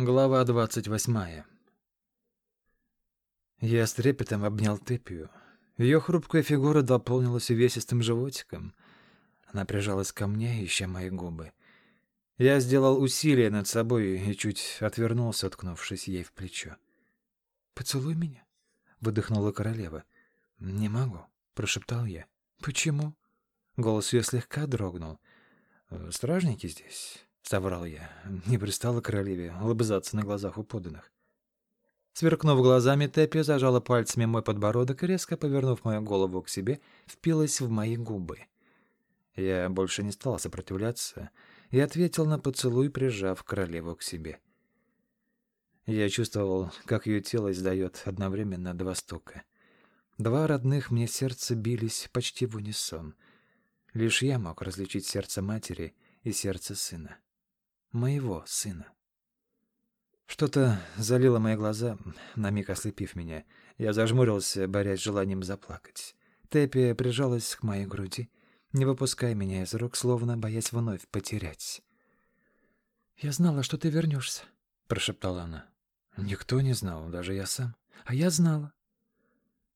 Глава двадцать восьмая. Я с трепетом обнял Тепию. Ее хрупкая фигура дополнилась увесистым животиком. Она прижалась ко мне, ища мои губы. Я сделал усилие над собой и чуть отвернулся, уткнувшись ей в плечо. «Поцелуй меня», — выдохнула королева. «Не могу», — прошептал я. «Почему?» Голос ее слегка дрогнул. «Стражники здесь. — соврал я. Не пристало королеве лобызаться на глазах у подданных. Сверкнув глазами, Теппи зажала пальцами мой подбородок и, резко повернув мою голову к себе, впилась в мои губы. Я больше не стал сопротивляться и ответил на поцелуй, прижав королеву к себе. Я чувствовал, как ее тело издает одновременно два стука. Два родных мне сердца бились почти в унисон. Лишь я мог различить сердце матери и сердце сына моего сына. Что-то залило мои глаза, на миг ослепив меня. Я зажмурился, борясь с желанием заплакать. Тэппи прижалась к моей груди, не выпуская меня из рук, словно боясь вновь потерять. «Я знала, что ты вернешься», — прошептала она. «Никто не знал, даже я сам. А я знала».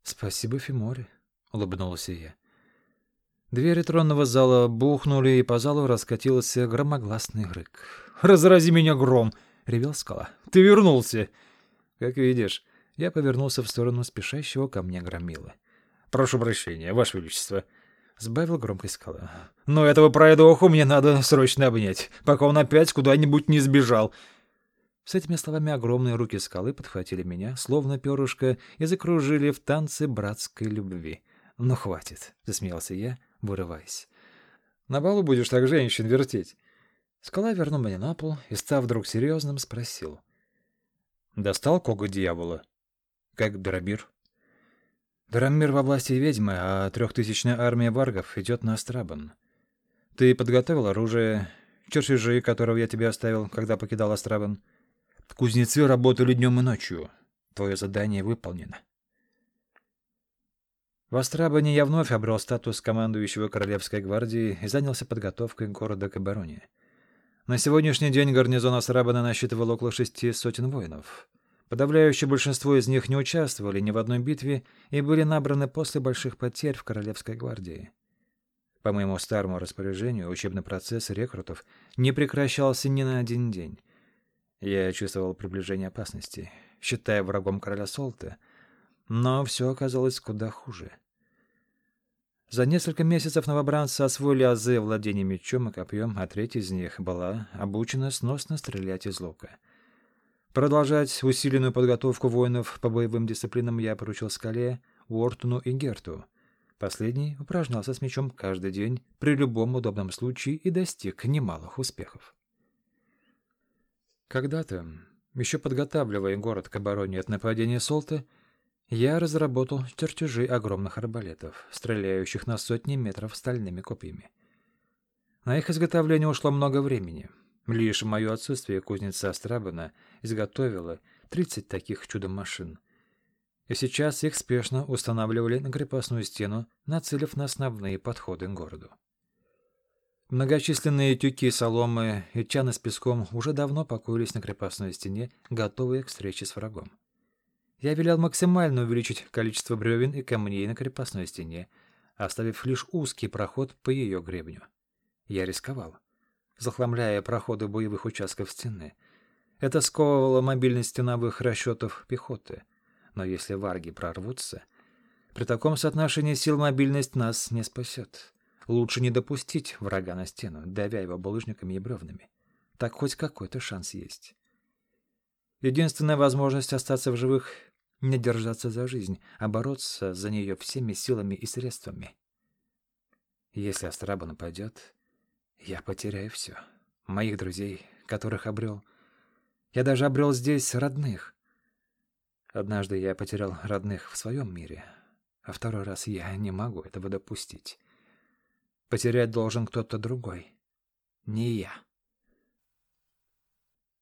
«Спасибо, Фиморе», — улыбнулся я. Двери тронного зала бухнули, и по залу раскатился громогласный рык. «Разрази меня гром!» — ревел скала. «Ты вернулся!» «Как видишь». Я повернулся в сторону спешащего ко мне громилы. «Прошу прощения, Ваше Величество!» — сбавил громкость скала. «Но этого пройдоху мне надо срочно обнять, пока он опять куда-нибудь не сбежал!» С этими словами огромные руки скалы подхватили меня, словно перышко, и закружили в танце братской любви. «Ну, хватит!» — засмеялся я, вырываясь. «На балу будешь так женщин вертеть?» Скала вернул меня на пол и, став вдруг серьезным, спросил. «Достал кого дьявола?» «Как Драмир?» «Драмир во власти ведьмы, а трехтысячная армия варгов идет на Астрабан. Ты подготовил оружие, чертежи, которого я тебе оставил, когда покидал Астрабан. Кузнецы работали днем и ночью. Твое задание выполнено». В Астрабане я вновь обрел статус командующего Королевской гвардии и занялся подготовкой города к обороне. На сегодняшний день гарнизон Астрабана насчитывал около шести сотен воинов. Подавляющее большинство из них не участвовали ни в одной битве и были набраны после больших потерь в Королевской гвардии. По моему старому распоряжению, учебный процесс рекрутов не прекращался ни на один день. Я чувствовал приближение опасности, считая врагом короля Солта, но все оказалось куда хуже — за несколько месяцев новобранцы освоили азы владения мечом и копьем, а треть из них была обучена сносно стрелять из лука. Продолжать усиленную подготовку воинов по боевым дисциплинам я поручил Скале, Уортону и Герту. Последний упражнялся с мечом каждый день при любом удобном случае и достиг немалых успехов. Когда-то, еще подготавливая город к обороне от нападения Солта, я разработал чертежи огромных арбалетов, стреляющих на сотни метров стальными копьями. На их изготовление ушло много времени. Лишь в мое отсутствие кузница Астрабана изготовила 30 таких чудо-машин. И сейчас их спешно устанавливали на крепостную стену, нацелив на основные подходы к городу. Многочисленные тюки соломы и чаны с песком уже давно покоились на крепостной стене, готовые к встрече с врагом. Я велел максимально увеличить количество бревен и камней на крепостной стене, оставив лишь узкий проход по ее гребню. Я рисковал, захламляя проходы боевых участков стены. Это сковывало мобильность стеновых расчетов пехоты. Но если варги прорвутся, при таком соотношении сил мобильность нас не спасет. Лучше не допустить врага на стену, давя его булыжниками и бревнами. Так хоть какой-то шанс есть. Единственная возможность остаться в живых не держаться за жизнь, а бороться за нее всеми силами и средствами. Если Астраба нападет, я потеряю все. Моих друзей, которых обрел. Я даже обрел здесь родных. Однажды я потерял родных в своем мире, а второй раз я не могу этого допустить. Потерять должен кто-то другой, не я.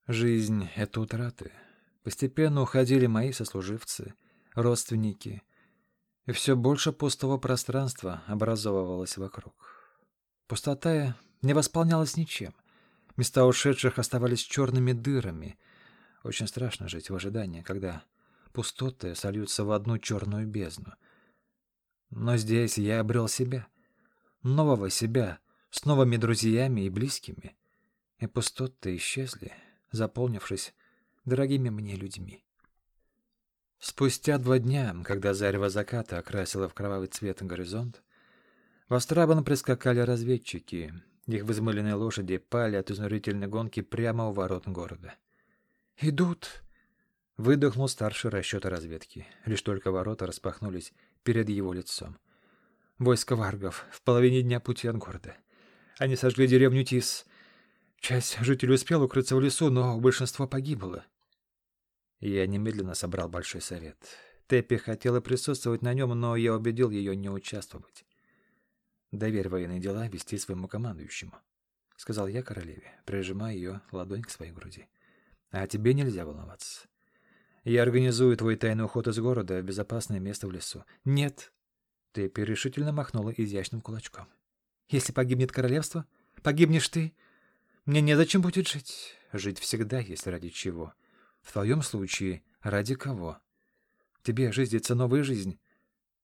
Жизнь — это утраты. Постепенно уходили мои сослуживцы, родственники, и все больше пустого пространства образовывалось вокруг. Пустота не восполнялась ничем. Места ушедших оставались черными дырами. Очень страшно жить в ожидании, когда пустоты сольются в одну черную бездну. Но здесь я обрел себя, нового себя, с новыми друзьями и близкими, и пустоты исчезли, заполнившись дорогими мне людьми. Спустя два дня, когда зарево заката окрасило в кровавый цвет горизонт, в Астрабан прискакали разведчики. Их взмыленные лошади пали от изнурительной гонки прямо у ворот города. «Идут!» — выдохнул старший расчета разведки. Лишь только ворота распахнулись перед его лицом. Войско варгов в половине дня пути от города. Они сожгли деревню Тис. Часть жителей успела укрыться в лесу, но большинство погибло. Я немедленно собрал большой совет. Теппи хотела присутствовать на нем, но я убедил ее не участвовать. «Доверь военные дела вести своему командующему», — сказал я королеве, прижимая ее ладонь к своей груди. «А тебе нельзя волноваться. Я организую твой тайный уход из города в безопасное место в лесу». «Нет!» — Теппи решительно махнула изящным кулачком. «Если погибнет королевство, погибнешь ты. Мне незачем будет жить. Жить всегда есть ради чего. В твоем случае ради кого? Тебе жизнится новая жизнь.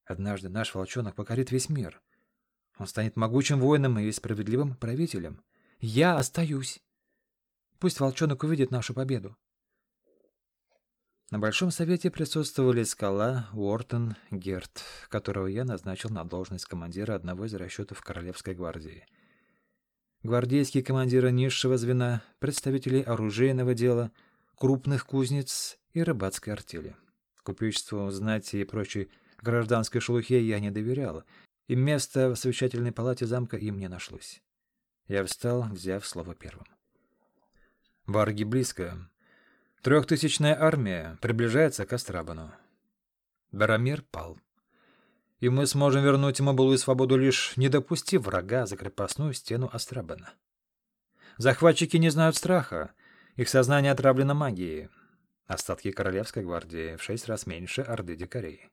Однажды наш волчонок покорит весь мир. Он станет могучим воином и справедливым правителем. Я остаюсь. Пусть волчонок увидит нашу победу. На Большом Совете присутствовали Скала, Уортон, Герт, которого я назначил на должность командира одного из расчетов Королевской гвардии. Гвардейские командиры низшего звена, представители оружейного дела — крупных кузнец и рыбацкой артели. Купечеству, знати и прочей гражданской шелухе я не доверял, и место в совещательной палате замка им не нашлось. Я встал, взяв слово первым. Варги близко. Трехтысячная армия приближается к Астрабану. Барамир пал. И мы сможем вернуть ему былую свободу, лишь не допустив врага за крепостную стену Астрабана. Захватчики не знают страха, их сознание отравлено магией. Остатки Королевской гвардии в шесть раз меньше Орды Дикарей.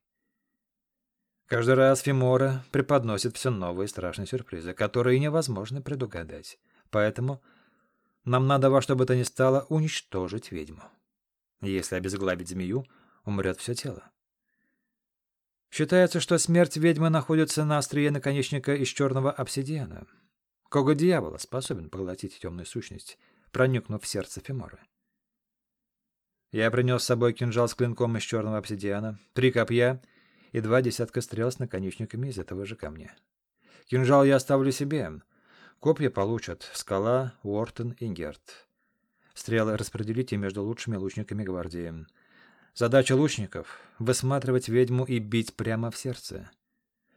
Каждый раз Фимора преподносит все новые страшные сюрпризы, которые невозможно предугадать. Поэтому нам надо во что бы то ни стало уничтожить ведьму. Если обезглавить змею, умрет все тело. Считается, что смерть ведьмы находится на острие наконечника из черного обсидиана. Кого дьявола способен поглотить темную сущность — проникнув в сердце Фиморы. Я принес с собой кинжал с клинком из черного обсидиана, три копья и два десятка стрел с наконечниками из этого же камня. Кинжал я оставлю себе. Копья получат Скала, Уортон и Герт. Стрелы распределите между лучшими лучниками гвардии. Задача лучников — высматривать ведьму и бить прямо в сердце.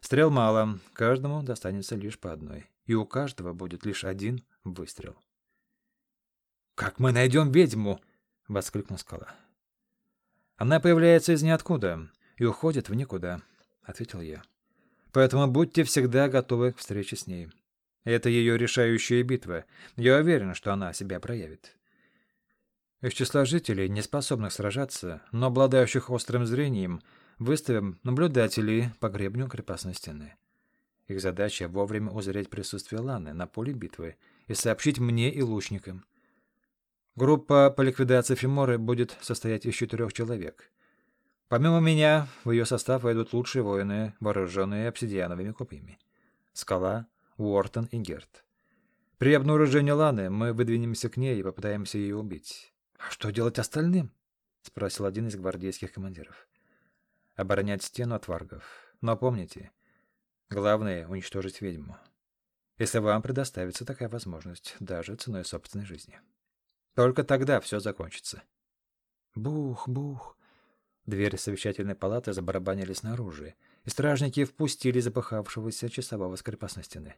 Стрел мало, каждому достанется лишь по одной, и у каждого будет лишь один выстрел. «Как мы найдем ведьму?» — воскликнул скала. «Она появляется из ниоткуда и уходит в никуда», — ответил я. «Поэтому будьте всегда готовы к встрече с ней. Это ее решающая битва. Я уверен, что она себя проявит». Из числа жителей, не способных сражаться, но обладающих острым зрением, выставим наблюдателей по гребню крепостной стены. Их задача — вовремя узреть присутствие Ланы на поле битвы и сообщить мне и лучникам — Группа по ликвидации Фиморы будет состоять из четырех человек. Помимо меня, в ее состав войдут лучшие воины, вооруженные обсидиановыми копьями. Скала, Уортон и Герт. При обнаружении Ланы мы выдвинемся к ней и попытаемся ее убить. «А что делать остальным?» — спросил один из гвардейских командиров. «Оборонять стену от варгов. Но помните, главное — уничтожить ведьму. Если вам предоставится такая возможность, даже ценой собственной жизни». Только тогда все закончится. Бух, бух. Двери совещательной палаты забарабанили снаружи, и стражники впустили запыхавшегося часового с крепостной стены.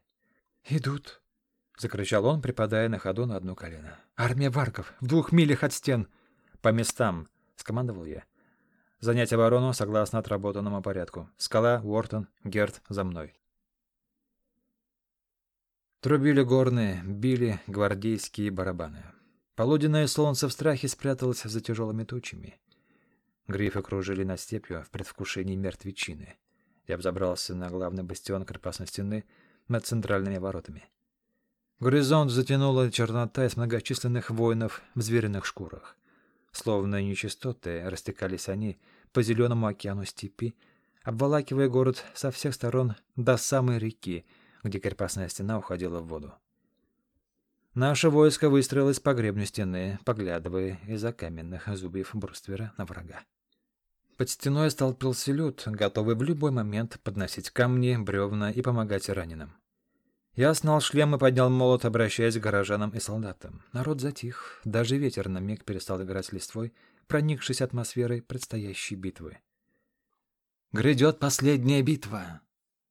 «Идут!» — закричал он, припадая на ходу на одно колено. «Армия варков! В двух милях от стен!» «По местам!» — скомандовал я. «Занять оборону согласно отработанному порядку. Скала, Уортон, Герт за мной». Трубили горные, били гвардейские барабаны. Полуденное солнце в страхе спряталось за тяжелыми тучами. Грифы кружили над степью в предвкушении мертвечины. Я взобрался на главный бастион крепостной стены над центральными воротами. Горизонт затянула чернота из многочисленных воинов в звериных шкурах. Словно нечистоты растекались они по зеленому океану степи, обволакивая город со всех сторон до самой реки, где крепостная стена уходила в воду. Наше войско выстроилось по гребню стены, поглядывая из-за каменных зубьев бруствера на врага. Под стеной столпился люд, готовый в любой момент подносить камни, бревна и помогать раненым. Я снял шлем и поднял молот, обращаясь к горожанам и солдатам. Народ затих, даже ветер на миг перестал играть листвой, проникшись атмосферой предстоящей битвы. «Грядет последняя битва!»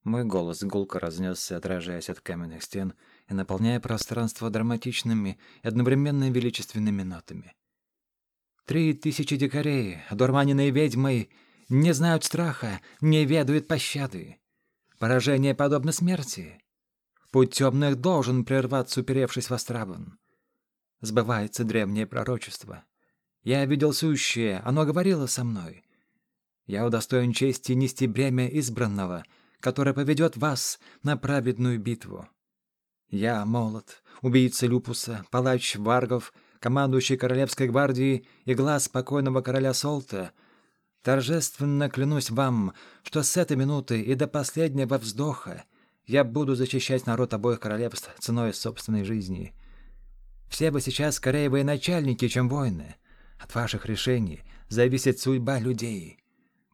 Мой голос гулко разнесся, отражаясь от каменных стен и наполняя пространство драматичными и одновременно величественными нотами. Три тысячи дикарей, одурманенные ведьмой, не знают страха, не ведают пощады. Поражение подобно смерти. Путь темных должен прерваться, уперевшись в Астрабан. Сбывается древнее пророчество. Я видел сущее, оно говорило со мной. Я удостоен чести нести бремя избранного — которая поведет вас на праведную битву. Я молод, убийца Люпуса, палач Варгов, командующий Королевской гвардией и глаз покойного короля Солта, торжественно клянусь вам, что с этой минуты и до последнего вздоха я буду защищать народ обоих королевств ценой собственной жизни. Все вы сейчас скорее военачальники, чем воины. От ваших решений зависит судьба людей.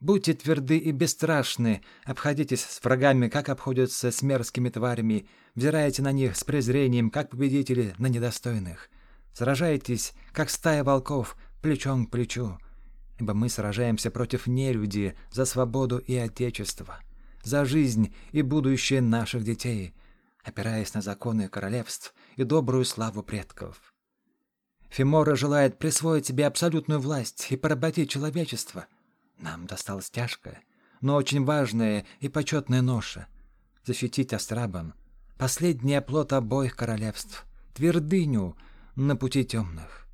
Будьте тверды и бесстрашны, обходитесь с врагами, как обходятся с мерзкими тварями, взирайте на них с презрением, как победители на недостойных. Сражайтесь, как стая волков, плечом к плечу, ибо мы сражаемся против нелюди за свободу и отечество, за жизнь и будущее наших детей, опираясь на законы королевств и добрую славу предков. Фимора желает присвоить себе абсолютную власть и поработить человечество — нам досталась тяжкая, но очень важная и почетная ноша — защитить Астрабан, последний оплот обоих королевств, твердыню на пути темных.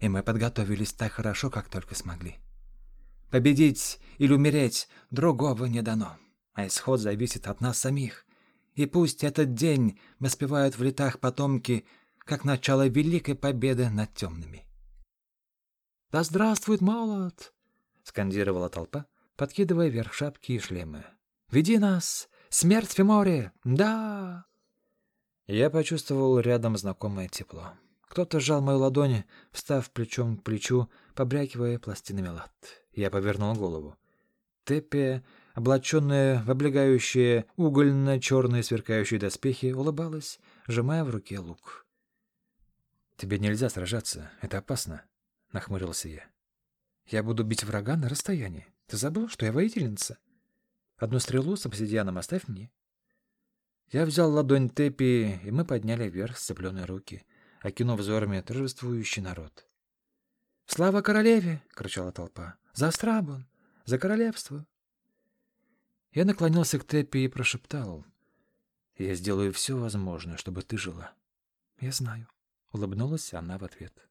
И мы подготовились так хорошо, как только смогли. Победить или умереть другого не дано, а исход зависит от нас самих. И пусть этот день воспевают в летах потомки, как начало великой победы над темными. «Да здравствует молот!» Скандировала толпа, подкидывая вверх шапки и шлемы. «Веди нас! Смерть в море! Да!» Я почувствовал рядом знакомое тепло. Кто-то сжал мою ладонь, встав плечом к плечу, побрякивая пластинами лад. Я повернул голову. Теппи, облаченная в облегающие угольно-черные сверкающие доспехи, улыбалась, сжимая в руке лук. «Тебе нельзя сражаться, это опасно», — нахмурился я. Я буду бить врага на расстоянии. Ты забыл, что я воительница? Одну стрелу с обсидианом оставь мне. Я взял ладонь Тепи, и мы подняли вверх сцепленные руки, окинув взорами торжествующий народ. «Слава королеве!» — кричала толпа. «За Астрабон! За королевство!» Я наклонился к Теппи и прошептал. «Я сделаю все возможное, чтобы ты жила». «Я знаю», — улыбнулась она в ответ.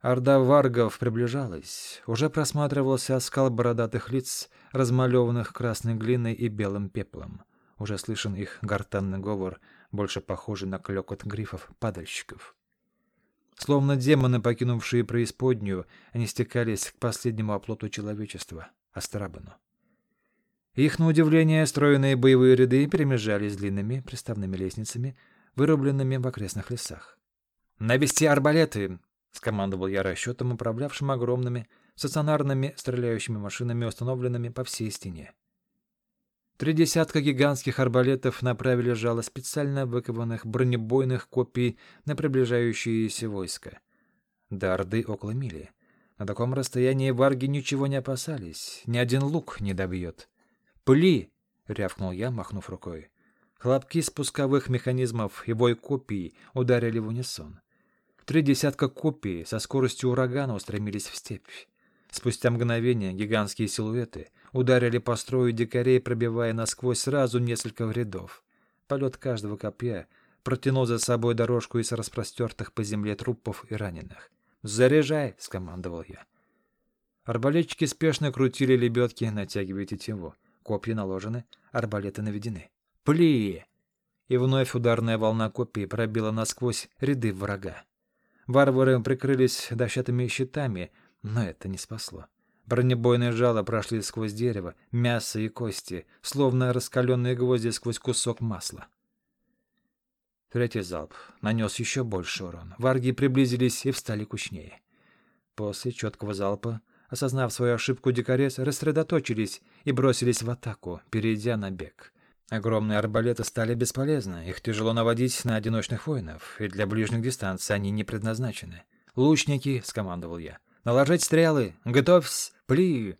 Орда варгов приближалась. Уже просматривался оскал бородатых лиц, размалеванных красной глиной и белым пеплом. Уже слышен их гортанный говор, больше похожий на клёкот грифов-падальщиков. Словно демоны, покинувшие преисподнюю, они стекались к последнему оплоту человечества — Астрабану. Их, на удивление, стройные боевые ряды перемежались длинными приставными лестницами, вырубленными в окрестных лесах. «Навести арбалеты!» — скомандовал я расчетом, управлявшим огромными стационарными стреляющими машинами, установленными по всей стене. Три десятка гигантских арбалетов направили жало специально выкованных бронебойных копий на приближающиеся войска. До Орды около мили. На таком расстоянии варги ничего не опасались, ни один лук не добьет. «Пли!» — рявкнул я, махнув рукой. Хлопки спусковых механизмов и бой копий ударили в унисон. Три десятка копий со скоростью урагана устремились в степь. Спустя мгновение гигантские силуэты ударили по строю дикарей, пробивая насквозь сразу несколько рядов. Полет каждого копья протянул за собой дорожку из распростертых по земле трупов и раненых. «Заряжай!» — скомандовал я. Арбалетчики спешно крутили лебедки, натягивая тетиву. Копья наложены, арбалеты наведены. «Пли!» И вновь ударная волна копий пробила насквозь ряды врага. Варвары прикрылись дощатыми щитами, но это не спасло. Бронебойные жало прошли сквозь дерево, мясо и кости, словно раскаленные гвозди сквозь кусок масла. Третий залп нанес еще больше урона. Варги приблизились и встали кучнее. После четкого залпа, осознав свою ошибку, дикарец рассредоточились и бросились в атаку, перейдя на бег. Огромные арбалеты стали бесполезны, их тяжело наводить на одиночных воинов, и для ближних дистанций они не предназначены. «Лучники!» — скомандовал я. «Наложить стрелы! Готовься! Пли!»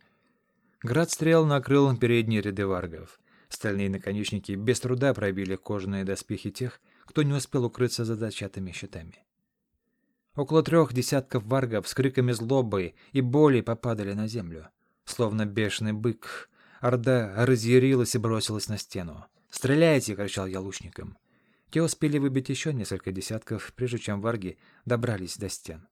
Град стрел накрыл передние ряды варгов. Стальные наконечники без труда пробили кожаные доспехи тех, кто не успел укрыться за дощатыми щитами. Около трех десятков варгов с криками злобы и боли попадали на землю. Словно бешеный бык, орда разъярилась и бросилась на стену. «Стреляйте!» — кричал я лучникам. Те успели выбить еще несколько десятков, прежде чем варги добрались до стен.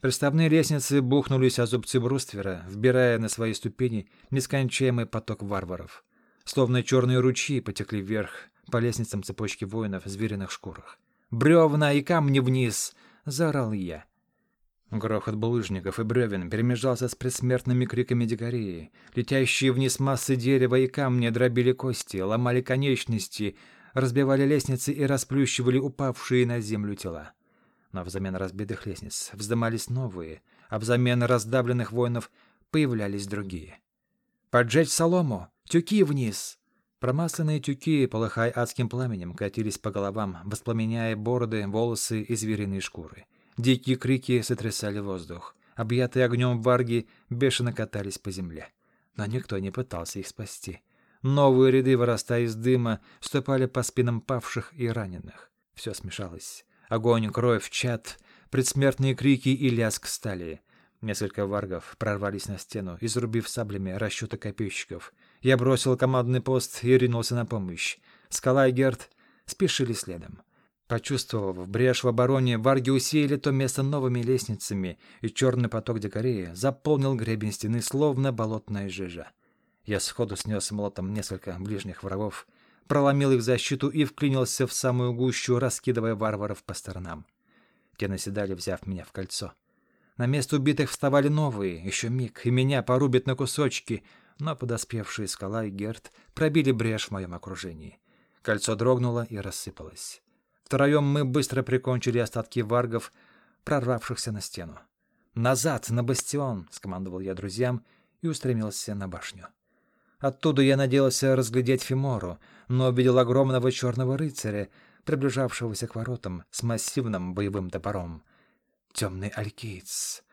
Приставные лестницы бухнулись о зубцы бруствера, вбирая на свои ступени нескончаемый поток варваров. Словно черные ручьи потекли вверх по лестницам цепочки воинов в звериных шкурах. «Бревна и камни вниз!» — заорал я. Грохот булыжников и бревен перемежался с предсмертными криками дикарей. Летящие вниз массы дерева и камня дробили кости, ломали конечности, разбивали лестницы и расплющивали упавшие на землю тела. Но взамен разбитых лестниц вздымались новые, а взамен раздавленных воинов появлялись другие. «Поджечь солому! Тюки вниз!» Промасленные тюки, полыхая адским пламенем, катились по головам, воспламеняя бороды, волосы и звериные шкуры. Дикие крики сотрясали воздух. Объятые огнем варги бешено катались по земле. Но никто не пытался их спасти. Новые ряды, вырастая из дыма, ступали по спинам павших и раненых. Все смешалось. Огонь, кровь, чад, предсмертные крики и лязг стали. Несколько варгов прорвались на стену, изрубив саблями расчеты копейщиков. Я бросил командный пост и ринулся на помощь. Скала и Герд спешили следом. Почувствовав брешь в обороне, варги усеяли то место новыми лестницами, и черный поток дикарей заполнил гребень стены, словно болотная жижа. Я сходу снес молотом несколько ближних врагов, проломил их защиту и вклинился в самую гущу, раскидывая варваров по сторонам. Те наседали, взяв меня в кольцо. На место убитых вставали новые, еще миг, и меня порубят на кусочки, но подоспевшие скала и Герт пробили брешь в моем окружении. Кольцо дрогнуло и рассыпалось. Втроем мы быстро прикончили остатки варгов, прорвавшихся на стену. «Назад, на бастион!» — скомандовал я друзьям и устремился на башню. Оттуда я надеялся разглядеть Фимору, но увидел огромного черного рыцаря, приближавшегося к воротам с массивным боевым топором темный алькиец.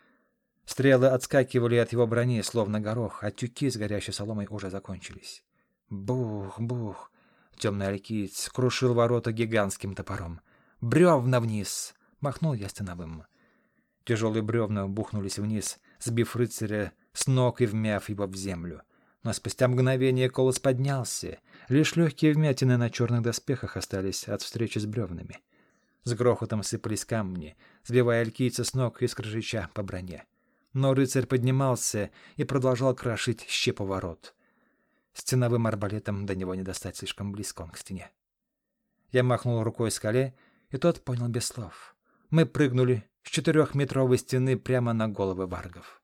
Стрелы отскакивали от его брони, словно горох, а тюки с горящей соломой уже закончились. Бух, бух. Темный алькиец крушил ворота гигантским топором. «Бревна вниз!» — махнул я становым. Тяжелые бревна бухнулись вниз, сбив рыцаря с ног и вмяв его в землю. Но спустя мгновение колос поднялся. Лишь легкие вмятины на черных доспехах остались от встречи с бревнами. С грохотом сыпались камни, сбивая алькийца с ног и скрежеща по броне. Но рыцарь поднимался и продолжал крошить щеповорот. Стеновым арбалетом до него не достать слишком близко он к стене. Я махнул рукой скале, и тот понял без слов. Мы прыгнули с четырехметровой стены прямо на головы варгов.